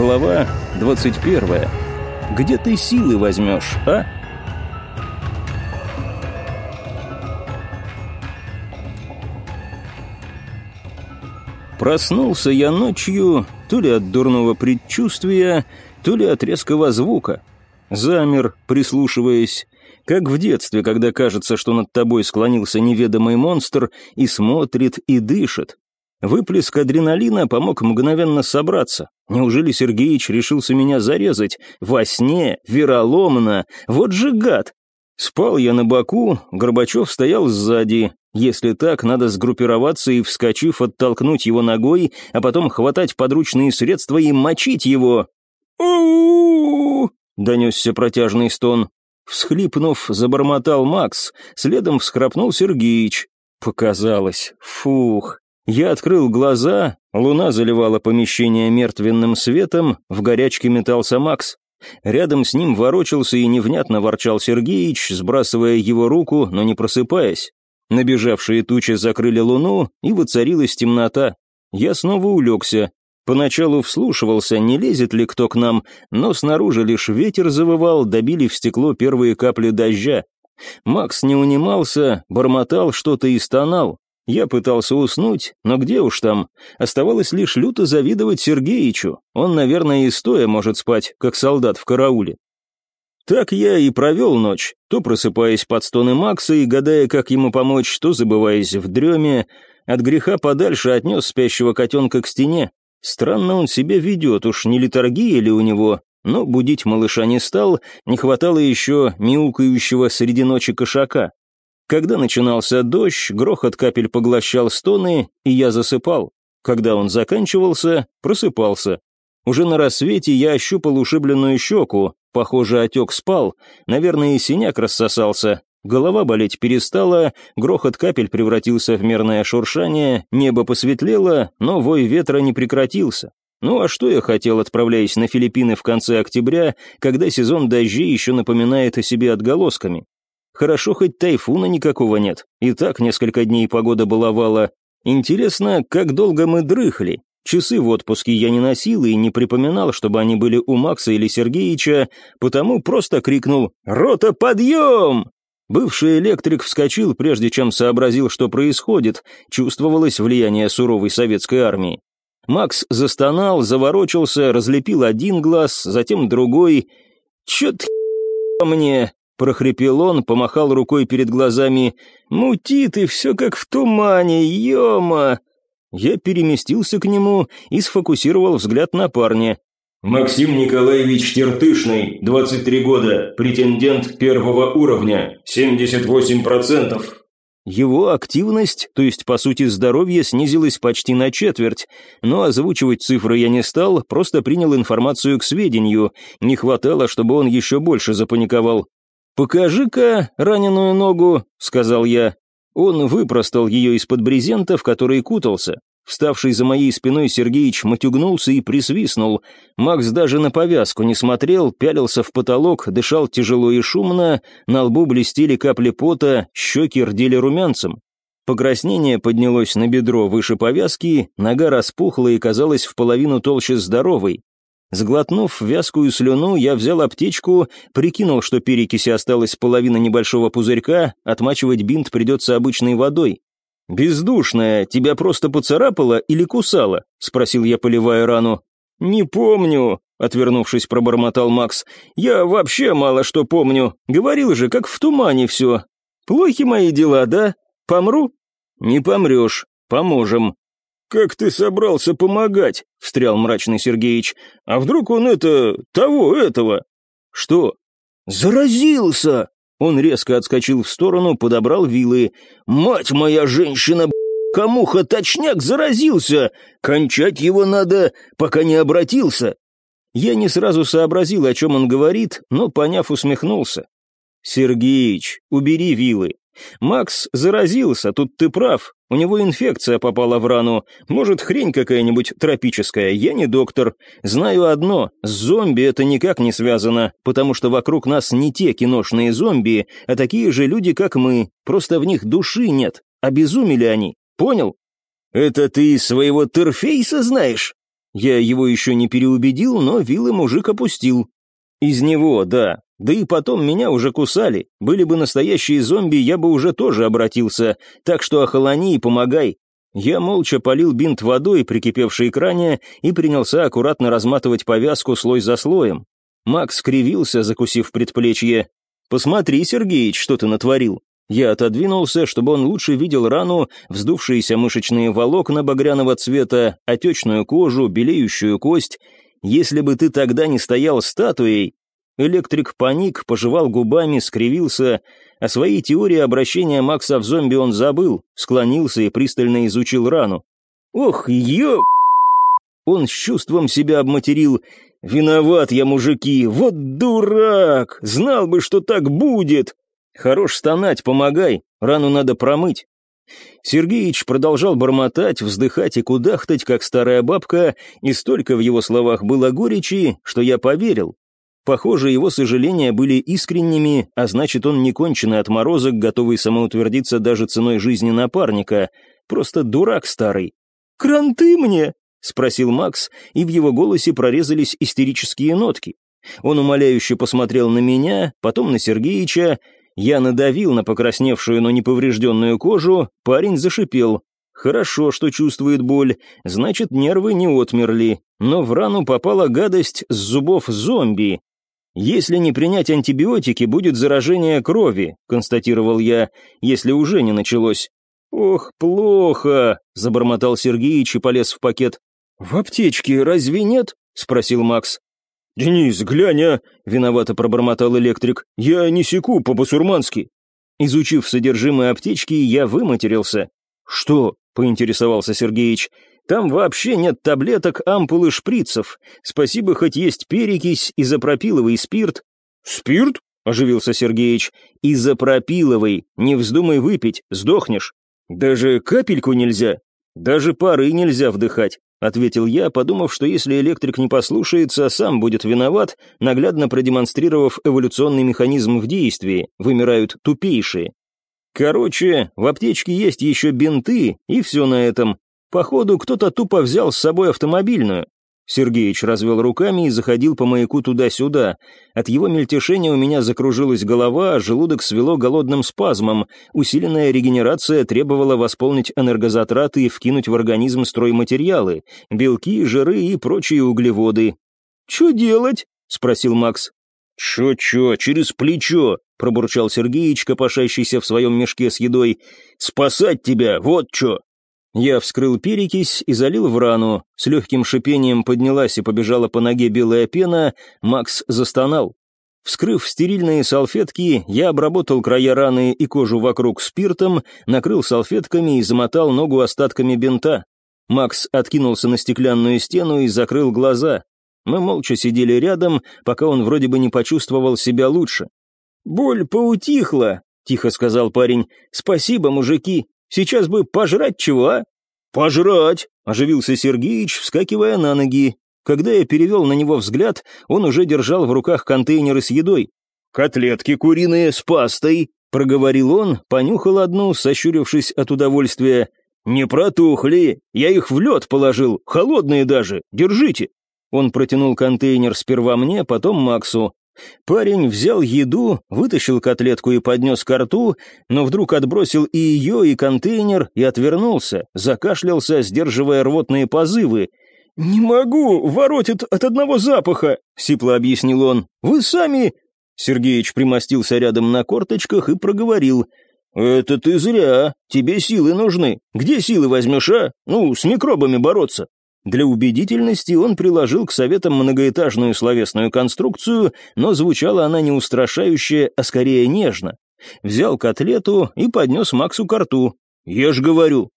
Глава 21. Где ты силы возьмешь, а? Проснулся я ночью то ли от дурного предчувствия, то ли от резкого звука. Замер, прислушиваясь, как в детстве, когда кажется, что над тобой склонился неведомый монстр и смотрит, и дышит. Выплеск адреналина помог мгновенно собраться. Неужели Сергеич решился меня зарезать? Во сне, вероломно, вот же гад! Спал я на боку, Горбачев стоял сзади. Если так, надо сгруппироваться и, вскочив, оттолкнуть его ногой, а потом хватать подручные средства и мочить его. у донесся протяжный стон. Всхлипнув, забормотал Макс, следом всхрапнул Сергеич. Показалось. Фух. Я открыл глаза, луна заливала помещение мертвенным светом, в горячке метался Макс. Рядом с ним ворочался и невнятно ворчал Сергеич, сбрасывая его руку, но не просыпаясь. Набежавшие тучи закрыли луну, и воцарилась темнота. Я снова улегся. Поначалу вслушивался, не лезет ли кто к нам, но снаружи лишь ветер завывал, добили в стекло первые капли дождя. Макс не унимался, бормотал что-то и стонал. Я пытался уснуть, но где уж там. Оставалось лишь люто завидовать Сергеичу. Он, наверное, и стоя может спать, как солдат в карауле. Так я и провел ночь, то просыпаясь под стоны Макса и гадая, как ему помочь, то забываясь в дреме. От греха подальше отнес спящего котенка к стене. Странно он себя ведет, уж не литургия ли у него, но будить малыша не стал, не хватало еще мяукающего среди ночи кошака. Когда начинался дождь, грохот капель поглощал стоны, и я засыпал. Когда он заканчивался, просыпался. Уже на рассвете я ощупал ушибленную щеку, похоже, отек спал, наверное, и синяк рассосался. Голова болеть перестала, грохот капель превратился в мерное шуршание, небо посветлело, но вой ветра не прекратился. Ну а что я хотел, отправляясь на Филиппины в конце октября, когда сезон дождей еще напоминает о себе отголосками? Хорошо, хоть тайфуна никакого нет. И так несколько дней погода баловала. Интересно, как долго мы дрыхли. Часы в отпуске я не носил и не припоминал, чтобы они были у Макса или Сергеича, потому просто крикнул «Рота, подъем!». Бывший электрик вскочил, прежде чем сообразил, что происходит, чувствовалось влияние суровой советской армии. Макс застонал, заворочился, разлепил один глаз, затем другой. «Чё-то мне?» Прохрипел он, помахал рукой перед глазами. «Мутит и все как в тумане, ема!» Я переместился к нему и сфокусировал взгляд на парня. «Максим Николаевич Тертышный, 23 года, претендент первого уровня, 78%. Его активность, то есть по сути здоровье, снизилась почти на четверть, но озвучивать цифры я не стал, просто принял информацию к сведению, не хватало, чтобы он еще больше запаниковал. «Покажи-ка раненую ногу», — сказал я. Он выпростал ее из-под брезента, в который кутался. Вставший за моей спиной Сергеич матюгнулся и присвистнул. Макс даже на повязку не смотрел, пялился в потолок, дышал тяжело и шумно, на лбу блестели капли пота, щеки рдели румянцем. Покраснение поднялось на бедро выше повязки, нога распухла и казалась в половину толще здоровой. Сглотнув вязкую слюну, я взял аптечку, прикинул, что перекиси осталась половина небольшого пузырька, отмачивать бинт придется обычной водой. «Бездушная, тебя просто поцарапала или кусала?» — спросил я, поливая рану. «Не помню», — отвернувшись, пробормотал Макс. «Я вообще мало что помню. Говорил же, как в тумане все. Плохи мои дела, да? Помру?» «Не помрешь. Поможем», «Как ты собрался помогать?» — встрял мрачный Сергеич. «А вдруг он это... того, этого?» «Что?» «Заразился!» Он резко отскочил в сторону, подобрал вилы. «Мать моя женщина, кому-ха точняк заразился! Кончать его надо, пока не обратился!» Я не сразу сообразил, о чем он говорит, но, поняв, усмехнулся. «Сергеич, убери вилы. Макс заразился, тут ты прав. У него инфекция попала в рану. Может, хрень какая-нибудь тропическая. Я не доктор. Знаю одно. С зомби это никак не связано, потому что вокруг нас не те киношные зомби, а такие же люди, как мы. Просто в них души нет. Обезумели они. Понял? Это ты своего Терфейса знаешь? Я его еще не переубедил, но вилы мужик опустил. Из него, да. Да и потом меня уже кусали. Были бы настоящие зомби, я бы уже тоже обратился. Так что охолони и помогай. Я молча полил бинт водой, прикипевшей к ране, и принялся аккуратно разматывать повязку слой за слоем. Макс скривился, закусив предплечье. «Посмотри, Сергеич, что ты натворил». Я отодвинулся, чтобы он лучше видел рану, вздувшиеся мышечные волокна багряного цвета, отечную кожу, белеющую кость. Если бы ты тогда не стоял статуей... Электрик паник, пожевал губами, скривился. О своей теории обращения Макса в зомби он забыл, склонился и пристально изучил рану. «Ох, ё...» Он с чувством себя обматерил. «Виноват я, мужики, вот дурак! Знал бы, что так будет!» «Хорош стонать, помогай, рану надо промыть». Сергеич продолжал бормотать, вздыхать и кудахтать, как старая бабка, и столько в его словах было горечи, что я поверил. Похоже, его сожаления были искренними, а значит, он не конченый отморозок, готовый самоутвердиться даже ценой жизни напарника. Просто дурак старый. «Кранты мне!» — спросил Макс, и в его голосе прорезались истерические нотки. Он умоляюще посмотрел на меня, потом на Сергеича. Я надавил на покрасневшую, но неповрежденную кожу, парень зашипел. Хорошо, что чувствует боль, значит, нервы не отмерли, но в рану попала гадость с зубов зомби. «Если не принять антибиотики, будет заражение крови», — констатировал я, «если уже не началось». «Ох, плохо», — забормотал Сергеич и полез в пакет. «В аптечке разве нет?» — спросил Макс. «Денис, глянь, а!» — виновато пробормотал электрик. «Я не секу по-басурмански». Изучив содержимое аптечки, я выматерился. «Что?» — поинтересовался Сергеич. Там вообще нет таблеток, ампул и шприцев. Спасибо, хоть есть перекись, изопропиловый спирт». «Спирт?» — оживился Сергеич. «Изопропиловый. Не вздумай выпить, сдохнешь. Даже капельку нельзя. Даже пары нельзя вдыхать», — ответил я, подумав, что если электрик не послушается, сам будет виноват, наглядно продемонстрировав эволюционный механизм в действии, вымирают тупейшие. Короче, в аптечке есть еще бинты, и все на этом. Походу, кто-то тупо взял с собой автомобильную. Сергеич развел руками и заходил по маяку туда-сюда. От его мельтешения у меня закружилась голова, а желудок свело голодным спазмом. Усиленная регенерация требовала восполнить энергозатраты и вкинуть в организм стройматериалы, белки, жиры и прочие углеводы. «Чё делать?» — спросил Макс. «Чё-чё, через плечо», — пробурчал Сергеич, копошащийся в своем мешке с едой. «Спасать тебя, вот чё!» Я вскрыл перекись и залил в рану. С легким шипением поднялась и побежала по ноге белая пена. Макс застонал. Вскрыв стерильные салфетки, я обработал края раны и кожу вокруг спиртом, накрыл салфетками и замотал ногу остатками бинта. Макс откинулся на стеклянную стену и закрыл глаза. Мы молча сидели рядом, пока он вроде бы не почувствовал себя лучше. «Боль поутихла», — тихо сказал парень. «Спасибо, мужики. Сейчас бы пожрать чего, а?» «Пожрать!» — оживился Сергеич, вскакивая на ноги. Когда я перевел на него взгляд, он уже держал в руках контейнеры с едой. «Котлетки куриные с пастой», — проговорил он, понюхал одну, сощурившись от удовольствия. «Не протухли, я их в лед положил, холодные даже, держите». Он протянул контейнер сперва мне, потом Максу. Парень взял еду, вытащил котлетку и поднес ко рту, но вдруг отбросил и ее, и контейнер, и отвернулся, закашлялся, сдерживая рвотные позывы. «Не могу, воротит от одного запаха», — сипло объяснил он. «Вы сами...» Сергеич примостился рядом на корточках и проговорил. «Это ты зря, тебе силы нужны. Где силы возьмешь, а? Ну, с микробами бороться». Для убедительности он приложил к советам многоэтажную словесную конструкцию, но звучала она не устрашающе, а скорее нежно. Взял котлету и поднес Максу ко рту. «Ешь, говорю».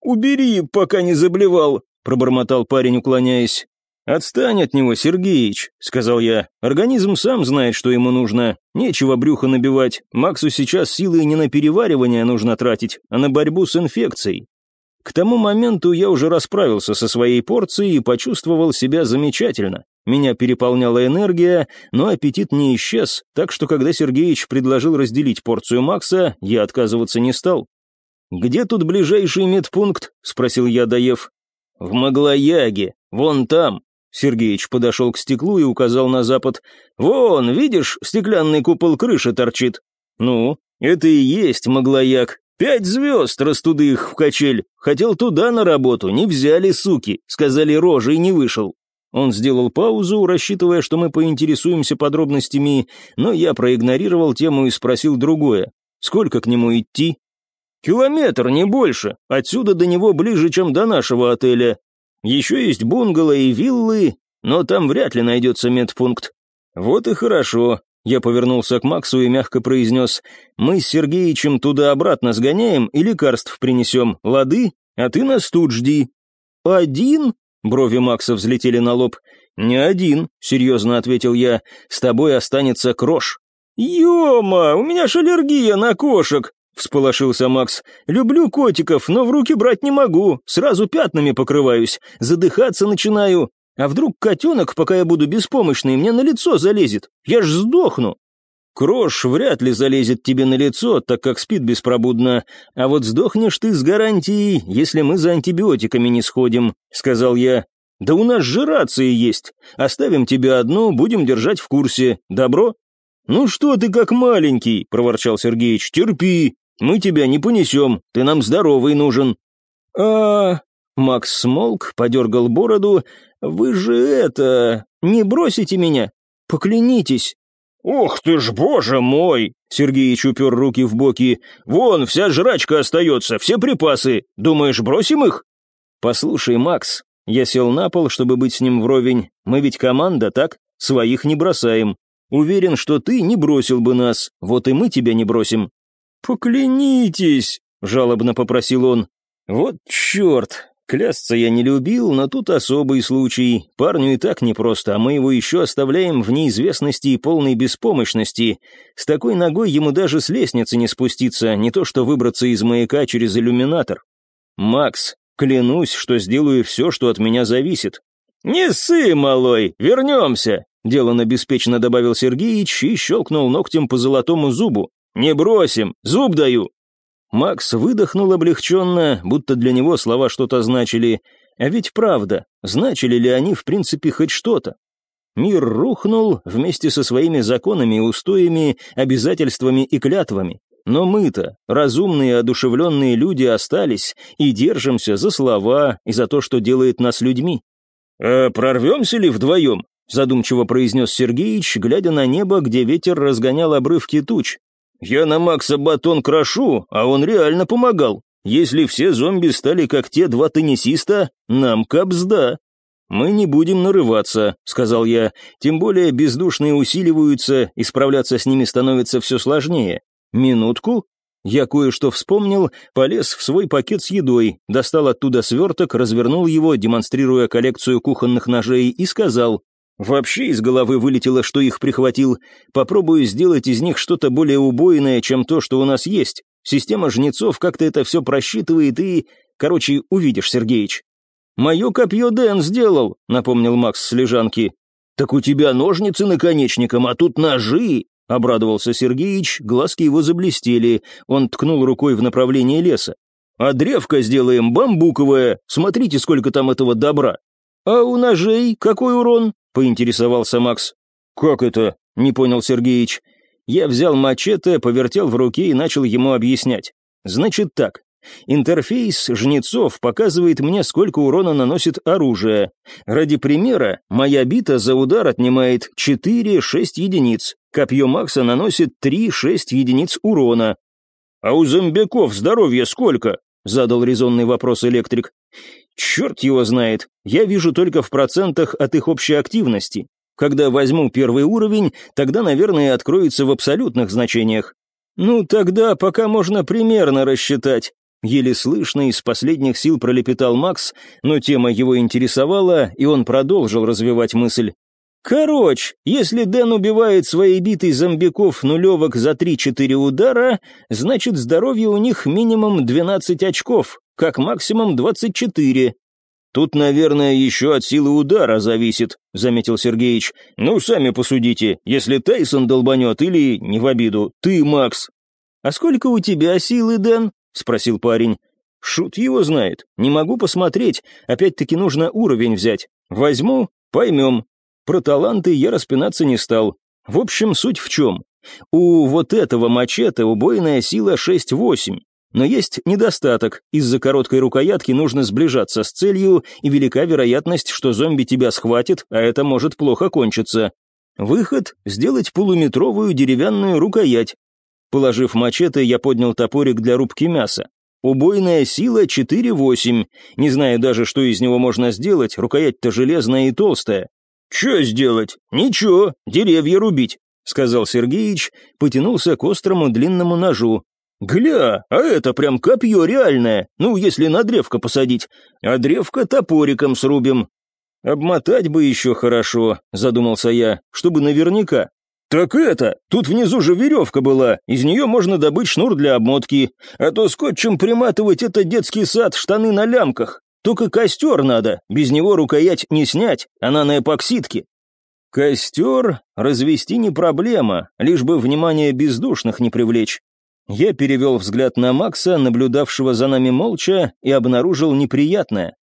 «Убери, пока не заблевал», — пробормотал парень, уклоняясь. «Отстань от него, Сергеич», — сказал я. «Организм сам знает, что ему нужно. Нечего брюхо набивать. Максу сейчас силы не на переваривание нужно тратить, а на борьбу с инфекцией. К тому моменту я уже расправился со своей порцией и почувствовал себя замечательно. Меня переполняла энергия, но аппетит не исчез, так что когда Сергеич предложил разделить порцию Макса, я отказываться не стал. «Где тут ближайший медпункт?» — спросил я, доев. «В Маглояге», — Вон там». Сергеич подошел к стеклу и указал на запад. «Вон, видишь, стеклянный купол крыши торчит». «Ну, это и есть Маглояк. Пять звезд растуды их в качель. Хотел туда на работу, не взяли, суки. Сказали рожи и не вышел». Он сделал паузу, рассчитывая, что мы поинтересуемся подробностями, но я проигнорировал тему и спросил другое. «Сколько к нему идти?» «Километр, не больше. Отсюда до него ближе, чем до нашего отеля. Еще есть бунгало и виллы, но там вряд ли найдется медпункт». «Вот и хорошо. Я повернулся к Максу и мягко произнес, «Мы с Сергеичем туда-обратно сгоняем и лекарств принесем, лады? А ты нас тут жди». «Один?» — брови Макса взлетели на лоб. «Не один», — серьезно ответил я, — «с тобой останется крош». «Ема, у меня ж аллергия на кошек», — всполошился Макс. «Люблю котиков, но в руки брать не могу, сразу пятнами покрываюсь, задыхаться начинаю. А вдруг котенок, пока я буду беспомощный, мне на лицо залезет? Я ж сдохну. Крош вряд ли залезет тебе на лицо, так как спит беспробудно, а вот сдохнешь ты с гарантией, если мы за антибиотиками не сходим», — сказал я. «Да у нас же рации есть. Оставим тебе одну, будем держать в курсе. Добро?» «Ну что ты как маленький», — проворчал Сергеич, — «терпи. Мы тебя не понесем, ты нам здоровый нужен». «А...» Макс смолк, подергал бороду. «Вы же это... не бросите меня? Поклянитесь!» «Ох ты ж, боже мой!» Сергеич упер руки в боки. «Вон, вся жрачка остается, все припасы. Думаешь, бросим их?» «Послушай, Макс, я сел на пол, чтобы быть с ним вровень. Мы ведь команда, так? Своих не бросаем. Уверен, что ты не бросил бы нас, вот и мы тебя не бросим». «Поклянитесь!» — жалобно попросил он. «Вот черт, Клясться я не любил, но тут особый случай. Парню и так непросто, а мы его еще оставляем в неизвестности и полной беспомощности. С такой ногой ему даже с лестницы не спуститься, не то что выбраться из маяка через иллюминатор. «Макс, клянусь, что сделаю все, что от меня зависит». «Не ссы, малой, вернемся», — делано беспечно добавил Сергеич и щелкнул ногтем по золотому зубу. «Не бросим, зуб даю». Макс выдохнул облегченно, будто для него слова что-то значили. А ведь правда, значили ли они в принципе хоть что-то? Мир рухнул вместе со своими законами устоями, обязательствами и клятвами. Но мы-то, разумные одушевленные люди, остались и держимся за слова и за то, что делает нас людьми. «А прорвемся ли вдвоем?» задумчиво произнес Сергеич, глядя на небо, где ветер разгонял обрывки туч. Я на Макса батон крошу, а он реально помогал. Если все зомби стали как те два теннисиста, нам капсда. «Мы не будем нарываться», — сказал я, «тем более бездушные усиливаются, и справляться с ними становится все сложнее. Минутку». Я кое-что вспомнил, полез в свой пакет с едой, достал оттуда сверток, развернул его, демонстрируя коллекцию кухонных ножей, и сказал, Вообще из головы вылетело, что их прихватил. Попробую сделать из них что-то более убойное, чем то, что у нас есть. Система жнецов как-то это все просчитывает и... Короче, увидишь, Сергеич. «Мое копье Дэн сделал», — напомнил Макс с лежанки. «Так у тебя ножницы наконечником, а тут ножи!» — обрадовался Сергеич, глазки его заблестели. Он ткнул рукой в направлении леса. «А древко сделаем бамбуковое, смотрите, сколько там этого добра». «А у ножей какой урон?» Поинтересовался Макс. «Как это?» — не понял Сергеич. Я взял мачете, повертел в руке и начал ему объяснять. «Значит так. Интерфейс жнецов показывает мне, сколько урона наносит оружие. Ради примера, моя бита за удар отнимает 4-6 единиц, копье Макса наносит 3-6 единиц урона. «А у зомбяков здоровья сколько?» — задал резонный вопрос электрик. Черт его знает, я вижу только в процентах от их общей активности. Когда возьму первый уровень, тогда, наверное, откроется в абсолютных значениях. Ну, тогда пока можно примерно рассчитать. Еле слышно из последних сил пролепетал Макс, но тема его интересовала, и он продолжил развивать мысль. Короче, если Дэн убивает своей битой зомбиков нулевок за 3-4 удара, значит здоровье у них минимум 12 очков, как максимум 24. Тут, наверное, еще от силы удара зависит, заметил Сергеич. Ну, сами посудите, если Тайсон долбанет или, не в обиду, ты, Макс. А сколько у тебя силы, Дэн? спросил парень. Шут его знает. Не могу посмотреть. Опять-таки нужно уровень взять. Возьму, поймем. Про таланты я распинаться не стал. В общем, суть в чем. У вот этого мачете убойная сила 6-8. Но есть недостаток. Из-за короткой рукоятки нужно сближаться с целью, и велика вероятность, что зомби тебя схватит, а это может плохо кончиться. Выход — сделать полуметровую деревянную рукоять. Положив мачете, я поднял топорик для рубки мяса. Убойная сила 4-8. Не знаю даже, что из него можно сделать, рукоять-то железная и толстая. «Че сделать? Ничего, деревья рубить», — сказал Сергеич, потянулся к острому длинному ножу. «Гля, а это прям копье реальное, ну, если на древко посадить, а древко топориком срубим». «Обмотать бы еще хорошо», — задумался я, — «чтобы наверняка». «Так это, тут внизу же веревка была, из нее можно добыть шнур для обмотки, а то скотчем приматывать это детский сад, штаны на лямках. Только костер надо, без него рукоять не снять, она на эпоксидке». «Костер развести не проблема, лишь бы внимание бездушных не привлечь». Я перевел взгляд на Макса, наблюдавшего за нами молча, и обнаружил неприятное.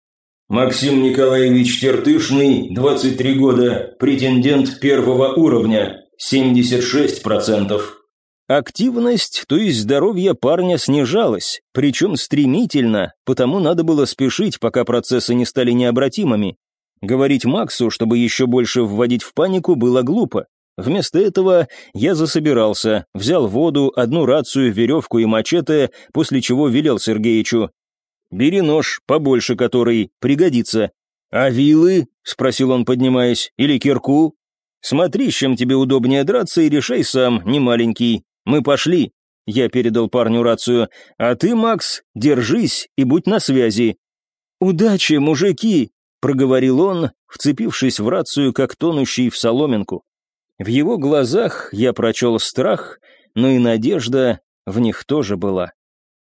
Максим Николаевич Тертышный, 23 года, претендент первого уровня, 76%. Активность, то есть здоровье парня снижалось, причем стремительно, потому надо было спешить, пока процессы не стали необратимыми. Говорить Максу, чтобы еще больше вводить в панику, было глупо. Вместо этого я засобирался, взял воду, одну рацию, веревку и мачете, после чего велел Сергеичу. «Бери нож, побольше который, пригодится». «А вилы?» — спросил он, поднимаясь. «Или кирку?» «Смотри, с чем тебе удобнее драться, и решай сам, не маленький. Мы пошли». Я передал парню рацию. «А ты, Макс, держись и будь на связи». «Удачи, мужики!» — проговорил он, вцепившись в рацию, как тонущий в соломинку. В его глазах я прочел страх, но и надежда в них тоже была.